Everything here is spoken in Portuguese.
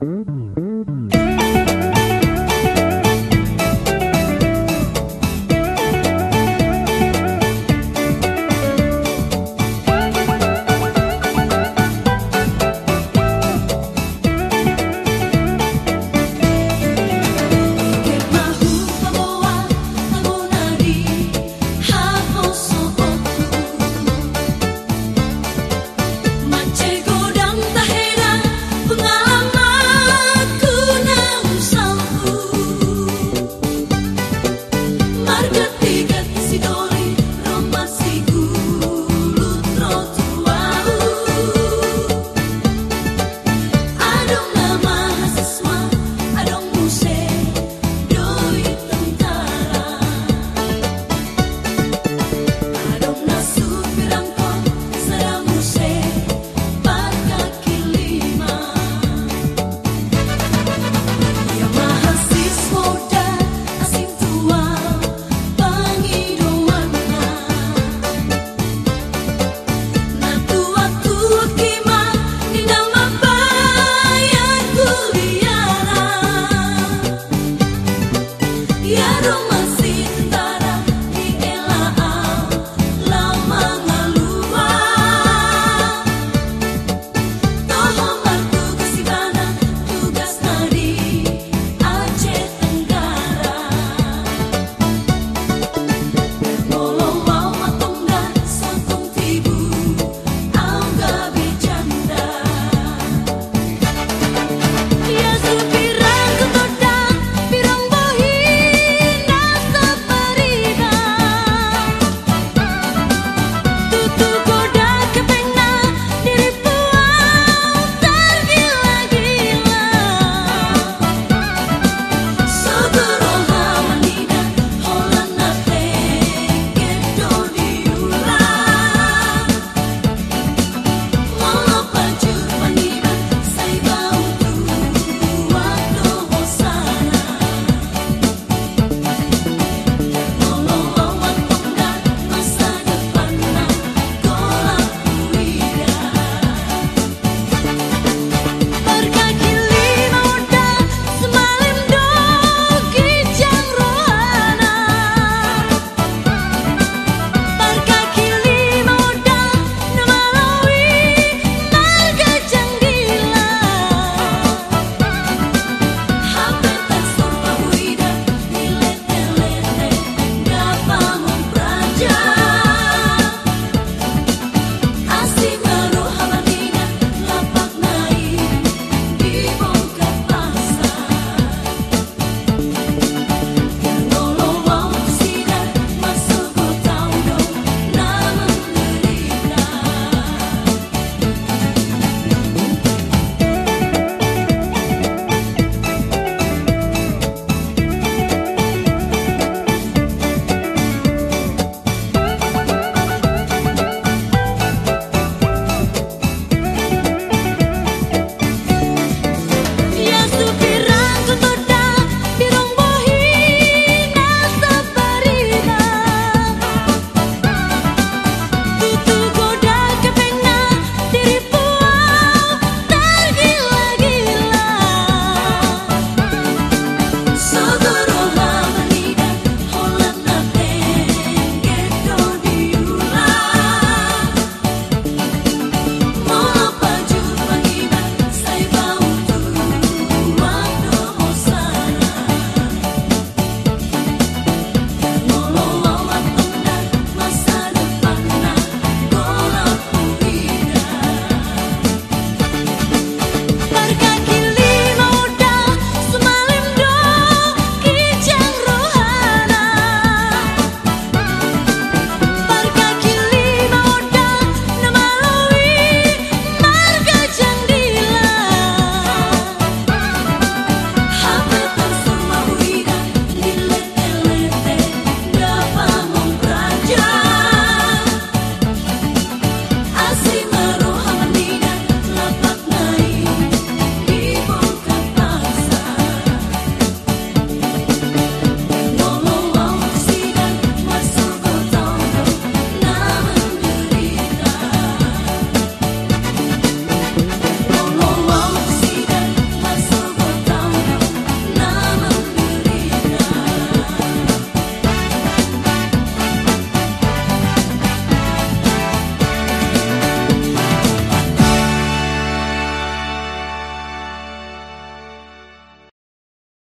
Uhum.